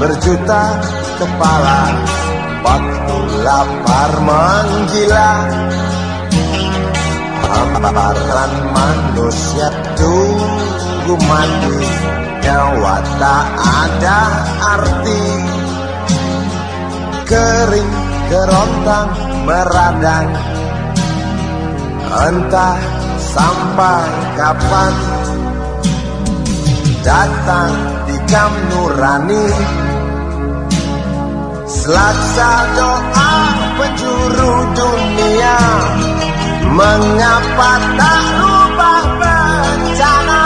berjuta kepala. Waktu lapar menggila. Hamparan manusia tunggu mati. Nyawa tak ada arti. Kering kerontang meradang. Entah sampai kapan Datang di Kam Nurani. Selaksa doa penjuru dunia. Mengapa tak rubah bencana?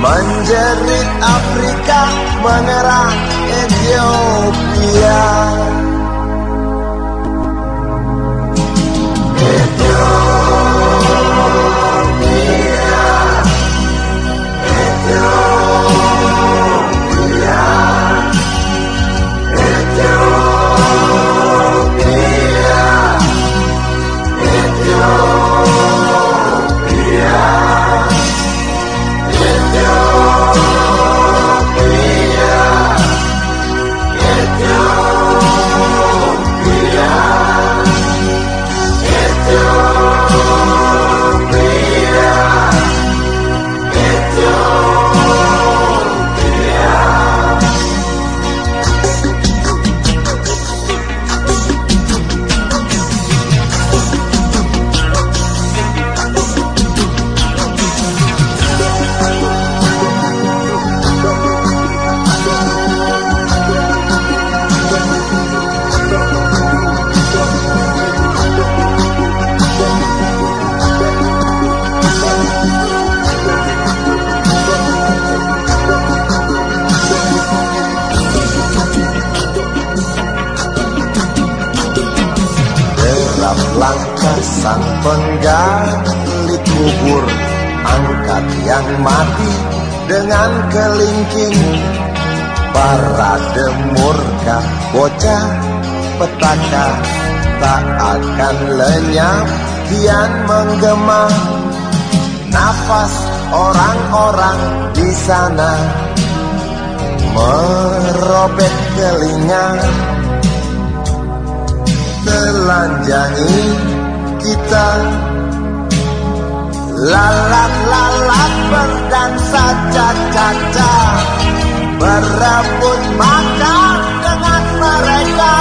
Menjerit Afrika menyerang Ethiopia penggali kubur Angkat yang mati dengan kelingking. Parade murka bocah petaka Tak akan lenyap kian menggema. Nafas orang-orang di sana Merobek telinga telanjangi kita. Lalat-lalat berdansa caca-caca. Berebut makan dengan mereka.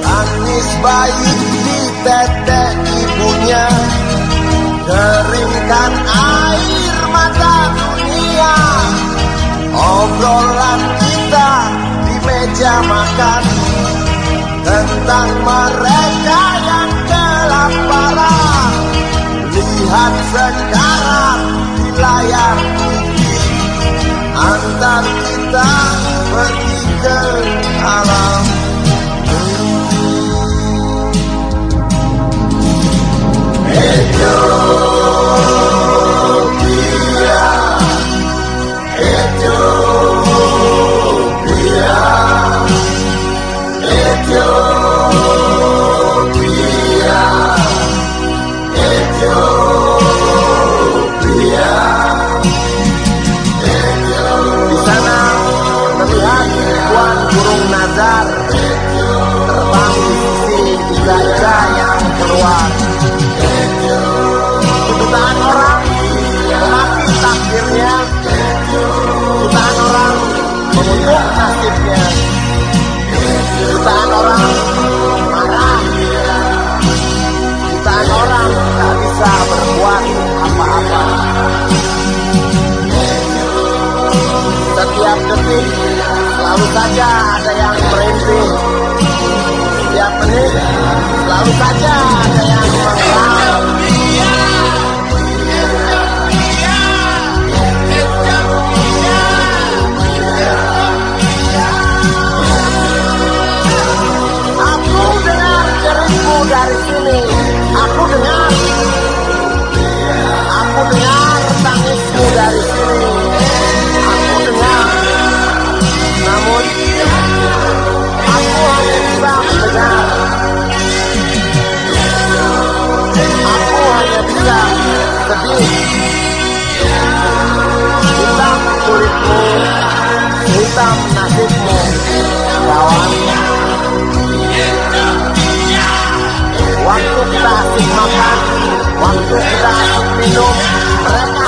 Tangis bayi di tetek ibunya. Keringkan air mata dunia. Obrolan kita di meja makan. Tentang Lihat sekarang di layar Antar kita pergi keluar. Jutaan orang menanti takdirnya, jutaan orang mengutuk nasibnya. Jutaan orang marah Jutaan orang tak bisa berbuat apa-apa Setiap detik selalu saja ada yang merintih Setiap menit selalu saja ini. Aku dengar. Aku dengar tangismu dari sini. Aku dengar. Namun aku hanya bisa mendengar. Aku hanya bisa sedih. Hitam kulitmu hitam mereka